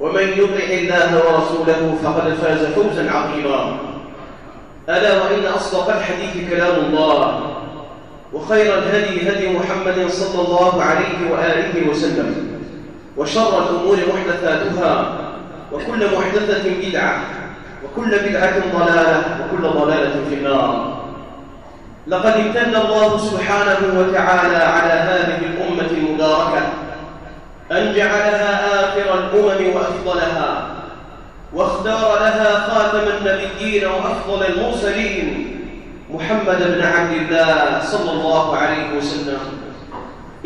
ومن يطع الله ورسوله فقد فاز فوزا عظيما. ألا وإن أصدق الحديث كلام الله وخير الهدي هدي محمد صلى الله عليه وآله وسلم وشر الأمور محدثاتها وكل محدثة بدعة وكل بدعة ضلالة وكل ضلالة في النار. لقد امتن الله سبحانه وتعالى على هذه الأمة المباركة أن جعلها آخر الأمم وأفضلها واختار لها خاتم النبيين وأفضل المرسلين محمد بن عبد الله صلى الله عليه وسلم.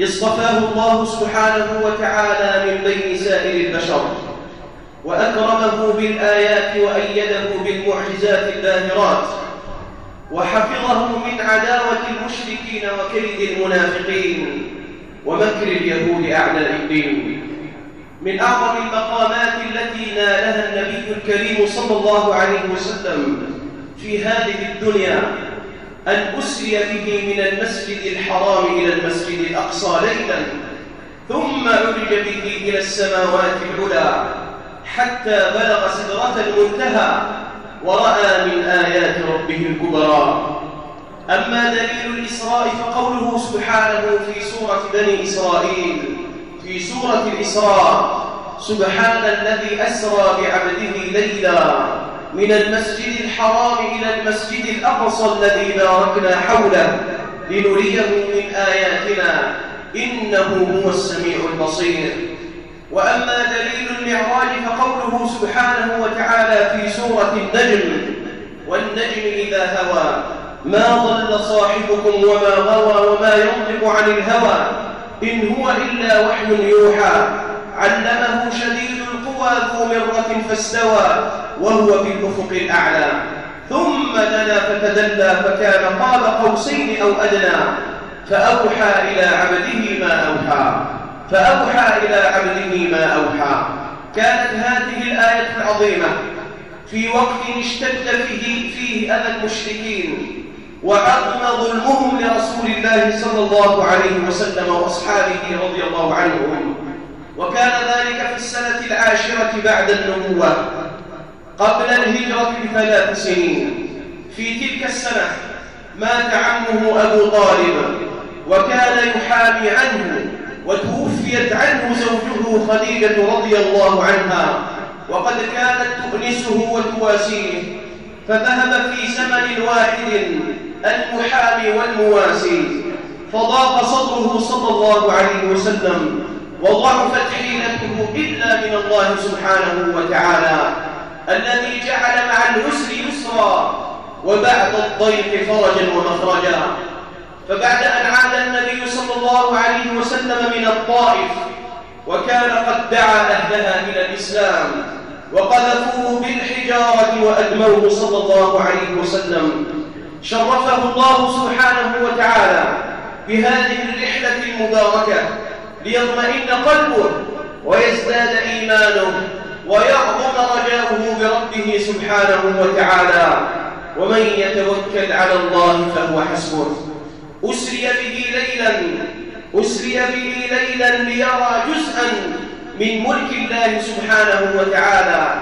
اصطفاه الله سبحانه وتعالى من بين سائر البشر وأكرمه بالآيات وأيده بالمعجزات الباهرات وحفظه من عداوة المشركين وكيد المنافقين. ومكر اليهود أعداء الدين. من أعظم المقامات التي نالها النبي الكريم صلى الله عليه وسلم في هذه الدنيا أن أسري به من المسجد الحرام إلى المسجد الأقصى ليلا ثم عرج به إلى السماوات العلى حتى بلغ سدرة المنتهى ورأى من آيات ربه الكبرى. أما دليل الإسراء فقوله سبحانه في سورة بني إسرائيل في سورة الإسراء سبحان الذي أسرى بعبده ليلا من المسجد الحرام إلى المسجد الأقصى الذي باركنا حوله لنريه من آياتنا إنه هو السميع البصير. وأما دليل المعراج فقوله سبحانه وتعالى في سورة النجم والنجم إذا هوى. ما ضل صاحبكم وما غوى وما ينطق عن الهوى إن هو إلا وحي يوحى. علمه شديد القوى ذو مرة فاستوى وهو في الأفق الأعلى. ثم دنا فتدلى فكان قاب قوسين أو أدنى. فأوحى إلى عبده ما أوحى. فأوحى إلى عبده ما أوحى. كانت هذه الآية العظيمة في وقت اشتد فيه, فيه أذى المشركين. وعظم ظلمهم لرسول الله صلى الله عليه وسلم وأصحابه رضي الله عنهم. وكان ذلك في السنة العاشرة بعد النبوة قبل الهجرة بثلاث سنين. في تلك السنة مات عمه أبو طالب وكان يحامي عنه وتوفيت عنه زوجه خديجة رضي الله عنها وقد كانت تؤنسه وتواسيه. فذهب في زمن واحد المحامي والمواسي فضاق صدره صلى الله عليه وسلم وضعفت حيلته إلا من الله سبحانه وتعالى الذي جعل مع العسر يسرا وبعد الضيق فرجا ومخرجا. فبعد أن عاد النبي صلى الله عليه وسلم من الطائف وكان قد دعا أهلها إلى الإسلام وقذفوه بالحجارة وأدموه صلى الله عليه وسلم. شرفه الله سبحانه وتعالى بهذه الرحلة المباركة ليطمئن قلبه ويزداد إيمانه ويعظم رجاؤه بربه سبحانه وتعالى. ومن يتوكل على الله فهو حسبه. أسري به ليلا أسري به ليلا ليرى جزءا من ملك الله سبحانه وتعالى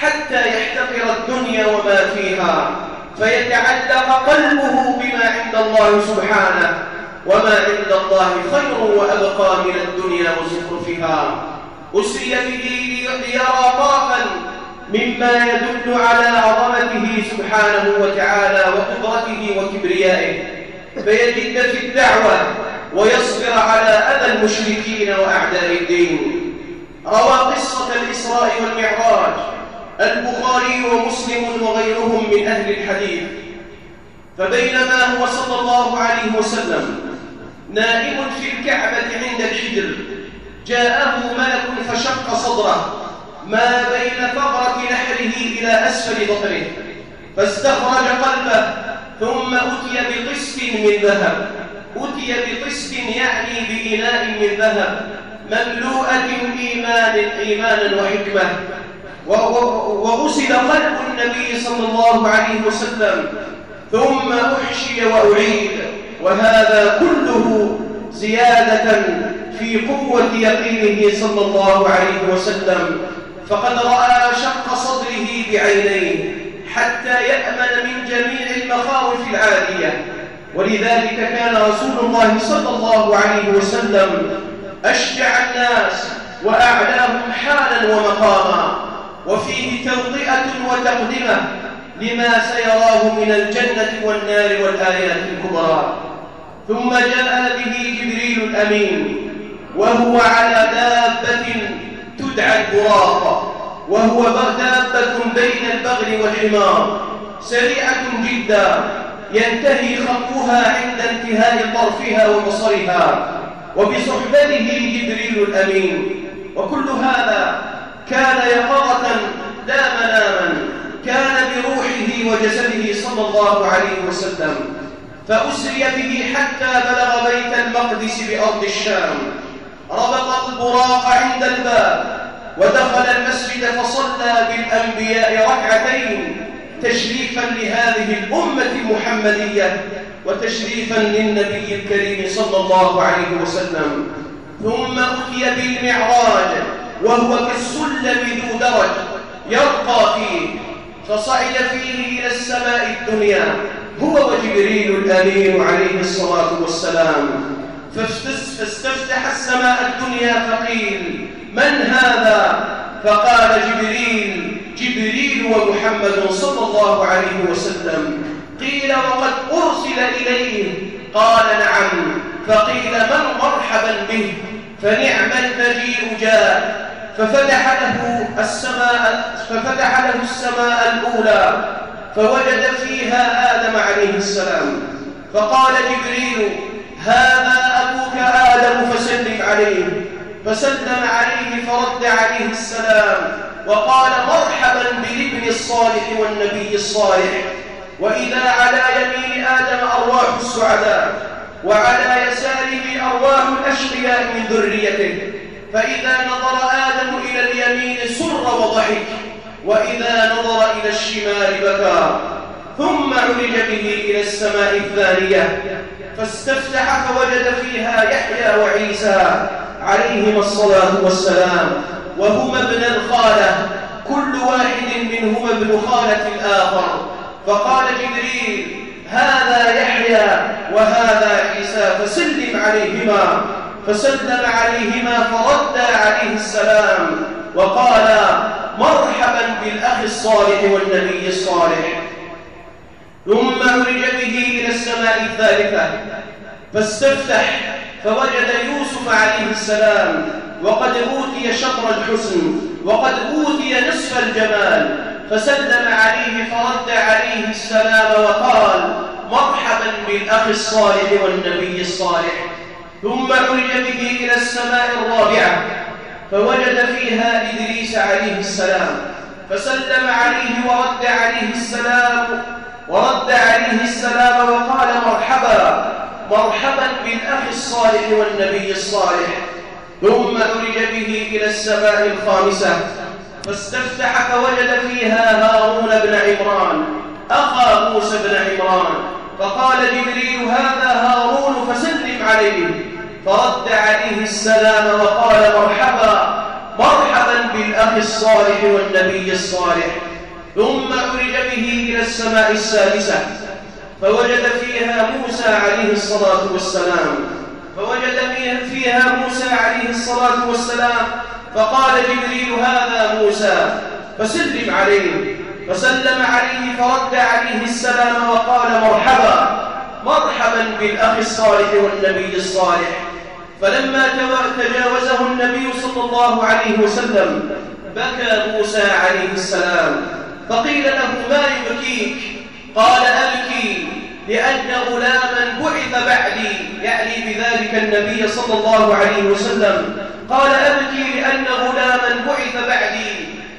حتى يحتقر الدنيا وما فيها فيتعلق قلبه بما عند الله سبحانه وما عند الله خير وأبقى من الدنيا وزخرفها أسري به ليرى طرفا مما يدل على عظمته سبحانه وتعالى وقدرته وكبريائه. فيجد في الدعوة ويصبر على أذى المشركين وأعداء الدين. روى قصة الإسراء والمعراج. البخاري ومسلم وغيرهم من أهل الحديث. فبينما هو صلى الله عليه وسلم نائم في الكعبة عند الحجر جاءه ملك فشق صدره ما بين ثغرة نحره إلى أسفل ظهره فاستخرج قلبه ثم أتي بقسط من ذهب. أتي بقسط يعني بإناء من ذهب. مملوءة إيمان إيمانا وحكمة. وغسل قلب النبي صلى الله عليه وسلم. ثم أحشي وأعيد. وهذا كله زيادة في قوة يقينه صلى الله عليه وسلم. فقد رأى شق صدره بعينيه حتى يأمن من جميع المخاوف العادية ولذلك كان رسول الله صلى الله عليه وسلم أشجع الناس وأعلاهم حالا ومقاما وفيه توطئة وتقدمة لما سيراه من الجنة والنار والآيات الكبرى. ثم جاء به جبريل الأمين وهو على دابة تدعى البراق وهو دابة بين البغل والحمار. سريعة جدا ينتهي خطوها عند انتهاء طرفها وبصرها وبصحبته جبريل الأمين. وكل هذا كان يقظة لا مناما كان بروحه وجسده صلى الله عليه وسلم. فأسري به حتى بلغ بيت المقدس بأرض الشام. ربط البراق عند الباب ودخل المسجد فصلى بالأنبياء ركعتين تشريفا لهذه الأمة المحمدية وتشريفا للنبي الكريم صلى الله عليه وسلم. ثم أتي بالمعراج وهو كالسلم ذو درج يرقى فيه فصعد فيه إلى السماء الدنيا هو وجبريل الأمين عليه الصلاة والسلام. فاستفتح السماء الدنيا فقيل من هذا؟ فقال جبريل جبريل ومحمد صلى الله عليه وسلم. قيل وقد أرسل إليه قال نعم. فقيل من مرحبا به؟ فنعم المجيء جاء. ففتح له السماء ففتح له السماء الأولى. فوجد فيها آدم عليه السلام. فقال جبريل هذا أبوك آدم فسلم عليه. فسلم عليه فرد عليه السلام. وقال مرحبا بالابن الصالح والنبي الصالح. وإذا على يمين آدم أرواح السعداء وعلى يساره أرواح الأشقياء من ذريته. فإذا نظر آدم إلى اليمين سر وضحك وإذا نظر إلى الشمال بكى. ثم عرج به إلى السماء الثانية فاستفتح فوجد فيها يحيى وعيسى عليهما الصلاة والسلام وهما ابن الخالة. كل واحد منهما ابن خالة الآخر فقال جبريل هذا يحيى وهذا عيسى فسلم عليهما. فسلم عليهما فرد عليه السلام وقال مرحبا بالأخ الصالح والنبي الصالح. ثم عرج به إلى السماء الثالثة فاستفتح فوجد يوسف عليه السلام وقد أوتي شطر الحسن وقد أوتي نصف الجمال فسلم عليه فرد عليه السلام وقال مرحبا بالأخ الصالح والنبي الصالح. ثم عرج به إلى السماء الرابعة فوجد فيها إدريس عليه السلام. فسلم عليه ورد عليه السلام ورد عليه السلام وقال مرحبا مرحبا بالأخ الصالح والنبي الصالح. ثم عرج به إلى السماء الخامسة فاستفتح فوجد فيها هارون بن عمران. أخا موسى بن عمران. فقال جبريل هذا هارون فسلم عليه. فرد عليه السلام وقال مرحبا مرحبا بالأخ الصالح والنبي الصالح. ثم عرج به إلى السماء السادسة. فوجد فيها موسى عليه الصلاة والسلام. فوجد فيها موسى عليه الصلاة والسلام. فقال جبريل هذا موسى فسلم عليه فسلم عليه فرد عليه السلام وقال مرحبا مرحبا بالأخ الصالح والنبي الصالح. فلما تجاوزه النبي صلى الله عليه وسلم بكى موسى عليه السلام فقيل له ما يبكيك؟ قال أبكي. لأن غلاما بعث بعدي يعني بذلك النبي صلى الله عليه وسلم. قال أبكي لأن غلاما بعث بعدي.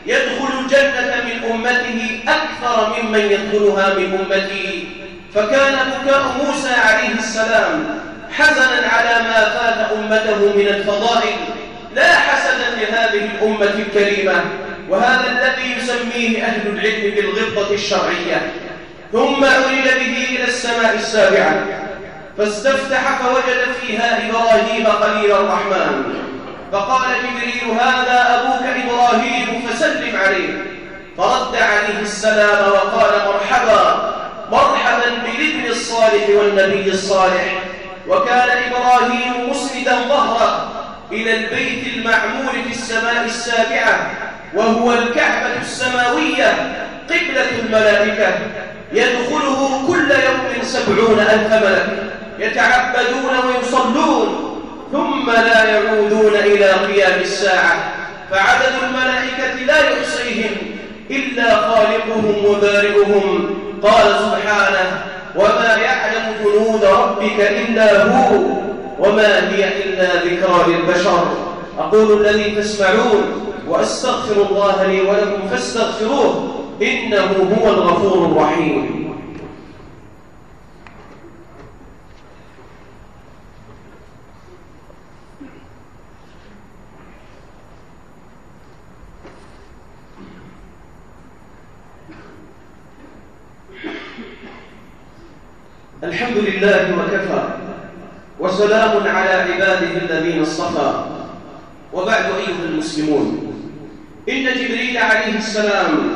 يدخل الجنة من أمته أكثر ممن يدخلها من أمتي. فكان بكاء موسى عليه السلام حزنا على ما فات أمته من الفضائل لا حسدا لهذه الأمة الكريمة. وهذا الذي يسميه أهل العلم بالغبطة الشرعية. ثم عرج به إلى السماء السابعة فاستفتح فوجد فيها إبراهيم خليل الرحمن. فقال جبريل هذا أبوك إبراهيم فسلم عليه. فرد عليه السلام وقال مرحبا مرحبا بالابن الصالح والنبي الصالح. وكان إبراهيم مسندا ظهره إلى البيت المعمور في السماء السابعة وهو الكعبة السماوية قبلة الملائكة يدخله كل يوم سبعون ألف ملك يتعبدون ويصلون ثم لا يعودون إلى قيام الساعة فعدد الملائكة لا يحصيهم إلا خالقهم وبارئهم. قال سبحانه وما يعلم جنود ربك إلا هو وما هي إلا ذكرى للبشر. أقول الذي تسمعون وأستغفر الله لي ولكم فاستغفروه. إنه هو الغفور الرحيم. الحمد لله وكفى وسلام على عباده الذين اصطفى. وبعد أيها المسلمون إن جبريل عليه السلام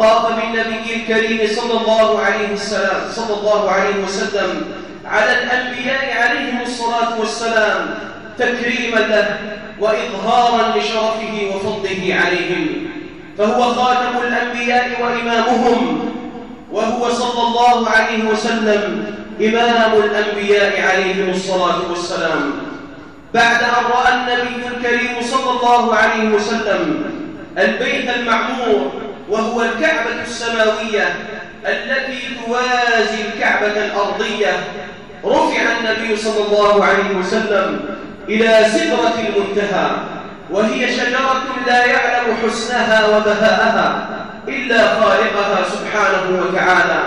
طاف بالنبي الكريم صلى الله عليه السلام صلى الله عليه وسلم على الأنبياء عليهم الصلاة والسلام تكريما له وإظهارا لشرفه وفضله عليهم. فهو خاتم الأنبياء وإمامهم وهو صلى الله عليه وسلم إمام الأنبياء عليهم الصلاة والسلام. بعد أن رأى النبي الكريم صلى الله عليه وسلم البيت المعمور وهو الكعبة السماوية التي توازي الكعبة الأرضية. رفع النبي صلى الله عليه وسلم إلى سدرة المنتهى وهي شجرة لا يعلم حسنها وبهاءها إلا خالقها سبحانه وتعالى.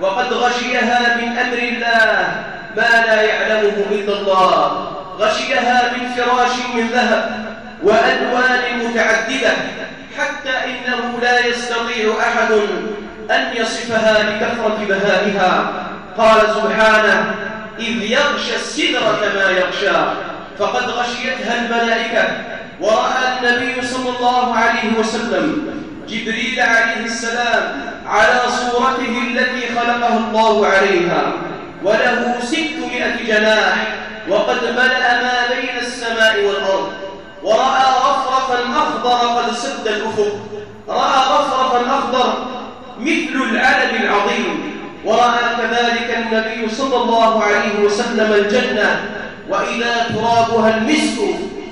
وقد غشيها من أمر الله ما لا يعلمه إلا الله. غشيها من فراش من ذهب وألوان متعددة حتى إنه لا يستطيع أحد أن يصفها لكثرة بهائها. قال سبحانه إذ يغشى السدرة ما يغشى فقد غشيتها الملائكة. ورأى النبي صلى الله عليه وسلم جبريل عليه السلام على صورته التي خلقه الله عليها. وله ستمائة جناح وقد ملأ ما بين السماء والأرض. ورأى رفرفا أخضر قد سد الأفق. رأى رفرفا أخضر مثل العلم العظيم. ورأى كذلك النبي صلى الله عليه وسلم الجنة. وإذا ترابها المسك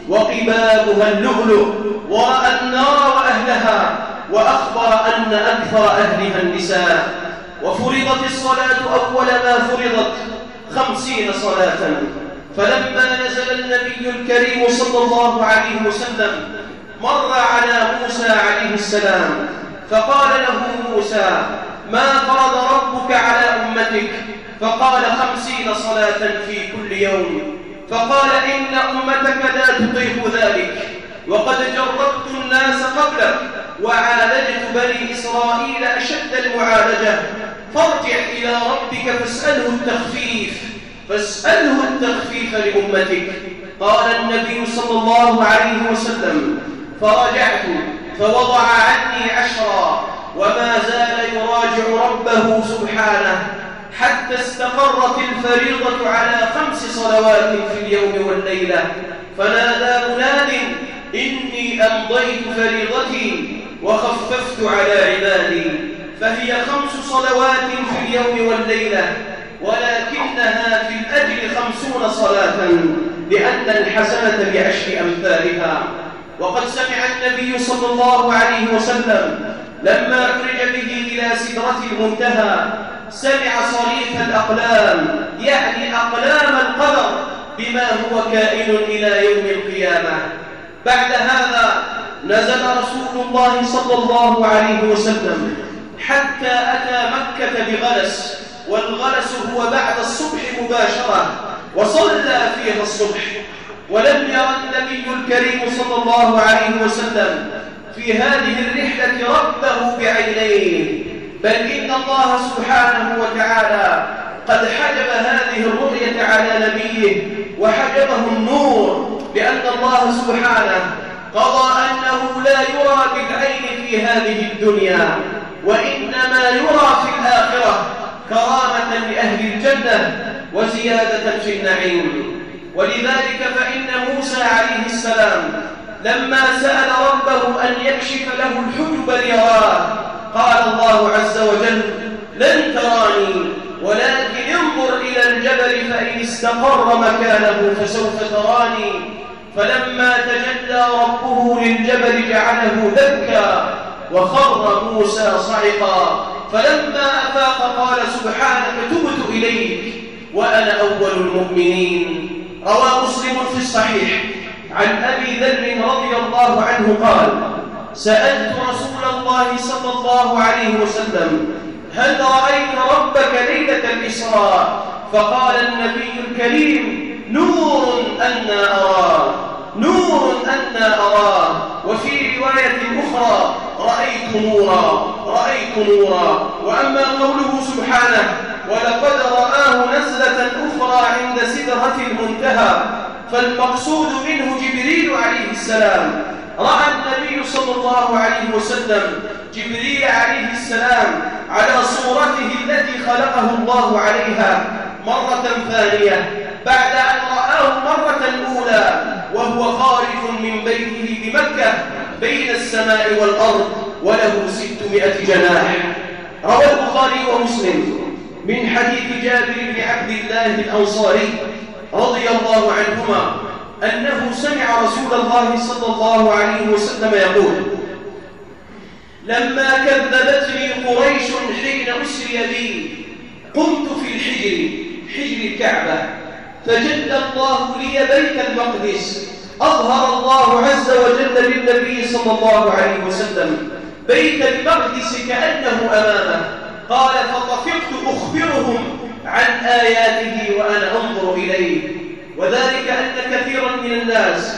وقبابها اللؤلؤ. ورأى النار وأهلها. وأخبر أن أكثر أهلها النساء. وفرضت الصلاة أول ما فرضت خمسين صلاة. فلما نزل النبي الكريم صلى الله عليه وسلم مر على موسى عليه السلام فقال له موسى ما فرض ربك على أمتك؟ فقال خمسين صلاة في كل يوم. فقال إن أمتك لا تطيق ذلك وقد جربت الناس قبلك وعالجت بني إسرائيل أشد المعالجة فارجع إلى ربك فاسأله التخفيف. فاسأله التخفيف لأمتك. قال النبي صلى الله عليه وسلم فرجعت فوضع عني عشرا وما زال يراجع ربه سبحانه حتى استقرت الفريضة على خمس صلوات في اليوم والليلة. فنادى مناد إني أمضيت فريضتي وخففت على عبادي فهي خمس صلوات في اليوم والليلة. ولكنها في الأجر خمسون صلاة لأن الحسنة بعشر أمثالها. وقد سمع النبي صلى الله عليه وسلم لما عرج به إلى سدرة المنتهى سمع صريف الأقلام يعني أقلام القدر بما هو كائن إلى يوم القيامة. بعد هذا نزل رسول الله صلى الله عليه وسلم حتى أتى مكة بغلس والغلس هو بعد الصبح مباشرة وصلى فيها الصبح. ولم ير النبي الكريم صلى الله عليه وسلم في هذه الرحلة ربه بعينيه. بل إن الله سبحانه وتعالى قد حجب هذه الرؤية على نبيه وحجبه النور بأن الله سبحانه قضى أنه لا يرى بالعين في هذه الدنيا وإنما يرى في الآخرة. كرامة لأهل الجنة وزيادة في النعيم. ولذلك فإن موسى عليه السلام لما سأل ربه أن يكشف له الحجب ليراه قال الله عز وجل لن تراني ولكن انظر إلى الجبل فإن استقر مكانه فسوف تراني. فلما تجلى ربه للجبل جعله دكا وخر موسى صعقا. فلما أفاق قال سبحانك تبت إليك وأنا أول المؤمنين. روى مسلم في الصحيح. عن أبي ذر رضي الله عنه قال سألت رسول الله صلى الله عليه وسلم هل رأيت ربك ليلة الإسراء؟ فقال النبي الكريم نور أنا أراه نور أنا أراه وفي رواية أخرى رأيت نورا. رأيت نورا وأما قوله سبحانه ولقد رآه نزلة أخرى عند سدرة المنتهى فالمقصود منه جبريل عليه السلام. رأى النبي صلى الله عليه وسلم جبريل عليه السلام على صورته التي خلقه الله عليها مرة ثانية بعد أن رآه مرة أولى وهو خارج من بيته بمكة بين السماء والأرض وله ستمائة جناح. روى البخاري ومسلم من حديث جابر بن عبد الله الأنصاري رضي الله عنهما أنه سمع رسول الله صلى الله عليه وسلم يقول لما كذبتني قريش حين أسري بي قمت في الحجر حجر الكعبة فجد الله لي بيت المقدس أظهر الله عز وجل للنبي صلى الله عليه وسلم بيت المقدس كأنه أمامه. قال فطفقت أخبرهم عن آياته وأنا أنظر إليه. وذلك أن كثيرا من الناس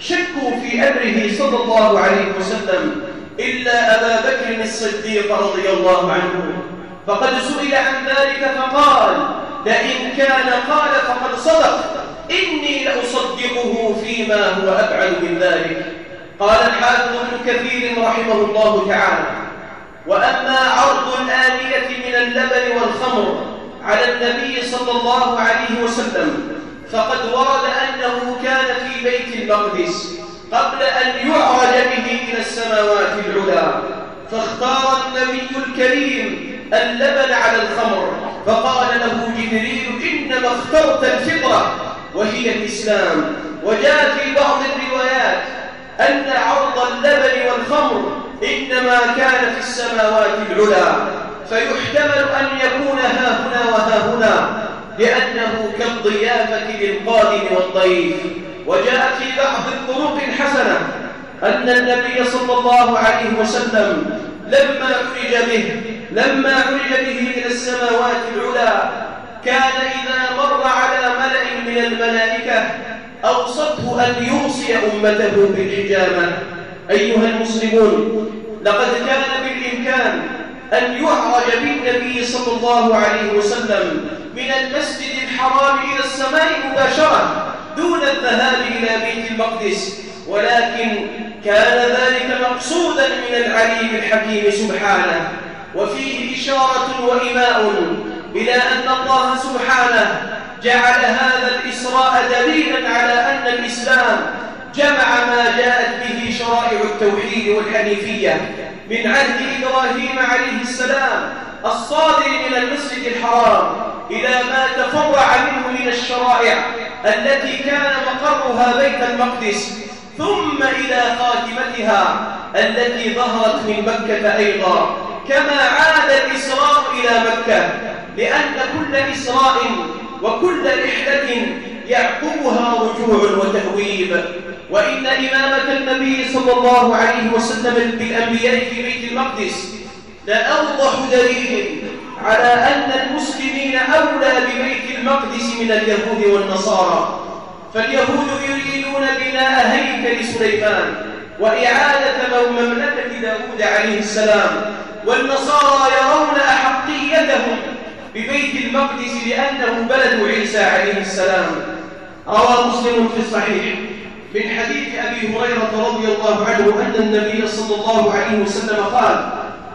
شكوا في أمره صلى الله عليه وسلم إلا أبا بكر الصديق رضي الله عنه. فقد سئل عن ذلك فقال لئن كان قال فقد صدق. فيما هو أبعد من ذلك. قال الحافظ ابن كثير رحمه الله تعالى وأما عرض الآنية من اللبن والخمر على النبي صلى الله عليه وسلم فقد ورد أنه كان في بيت المقدس قبل أن يعرج به إلى السماوات العلى فاختار النبي الكريم اللبن على الخمر فقال له جبريل إنما اخترت الفطرة وهي الإسلام. وجاء في بعض الروايات أن عرض اللبن والخمر إنما كان في السماوات العلى فيحتمل أن يكون ها هنا وها هنا لأنه كالضيافة للقادم والضيف. وجاء في بعض الطرق الحسنة أن النبي صلى الله عليه وسلم لما عرج به لما عرج به إلى السماوات العلى كان إذا مر على ملأ من الملائكة أوصته أن يوصي أمته بالحجامة. أيها المسلمون لقد كان بالإمكان أن يعرج بالنبي صلى الله عليه وسلم من المسجد الحرام إلى السماء مباشرة دون الذهاب إلى بيت المقدس. ولكن كان ذلك مقصودا من العليم الحكيم سبحانه. وفيه إشارة وإماء إلى أن الله سبحانه جعل هذا الإسراء دليلا على أن الإسلام جمع ما جاءت به شرائع التوحيد والحنيفية من عهد إبراهيم عليه السلام الصادر من المسجد الحرام إلى ما تفرع منه من الشرائع التي كان مقرها بيت المقدس ثم إلى خاتمتها التي ظهرت من مكة أيضا. كما عاد الإسراء إلى مكة لأن كل إسراء وكل رحلة يعقبها رجوع وتهويب. وإن إمامة النبي صلى الله عليه وسلم بالأنبياء في بيت المقدس لأوضح دليل على أن المسلمين أولى ببيت المقدس من اليهود والنصارى. فاليهود يريدون بناء هيكل سليمان وإعادة مملكة داود عليه السلام والنصارى يرون أحقيتهم ببيت المقدس لأنه بلد عيسى عليه السلام. روى مسلم في الصحيح من حديث أبي هريرة رضي الله عنه أن النبي صلى الله عليه وسلم قال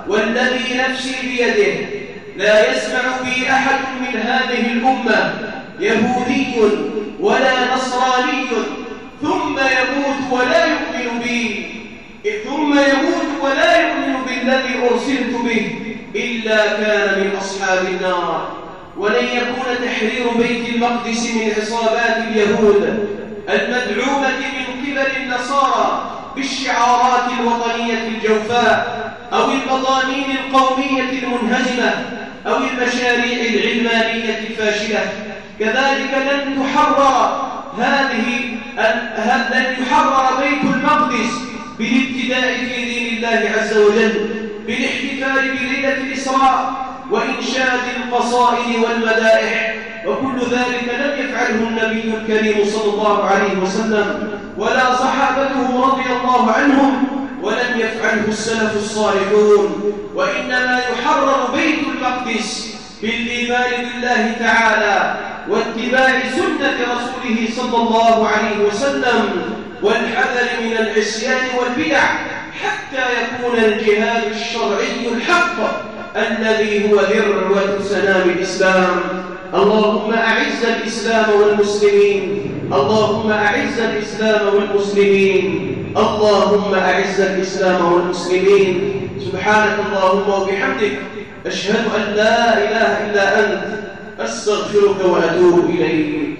والذي نفسي بيده لا يسمع بي أحد من هذه الأمة يهودي ولا نصراني ثم يموت ولا يؤمن بي ثم يموت ولا يؤمن بالذي أرسلت به. إلا كان من أصحاب النار. ولن يكون تحرير بيت المقدس من عصابات اليهود المدعومة من قبل النصارى بالشعارات الوطنية الجوفاء أو المضامين القومية المنهزمة أو المشاريع العلمانية الفاشلة. كذلك لن تحرر هذه لن يحرر بيت المقدس بالابتداء في دين الله عز وجل. بالاحتفال بليلة الإسراء وإنشاد القصائد والمدائح وكل ذلك لم يفعله النبي الكريم صلى الله عليه وسلم ولا صحابته رضي الله عنهم ولم يفعله السلف الصالحون. وإنما يحرر بيت المقدس بالإيمان بالله تعالى واتباع سنة رسوله صلى الله عليه وسلم والحذر من العصيان والبدع حتى يكون الجهاد الشرعي الحق الذي هو ذروة سنام الإسلام اللهم أعز الإسلام والمسلمين. اللهم أعز الإسلام والمسلمين. اللهم أعز الإسلام والمسلمين. سبحانك اللهم وبحمدك أشهد أن لا إله إلا أنت أستغفرك وأتوب إليك.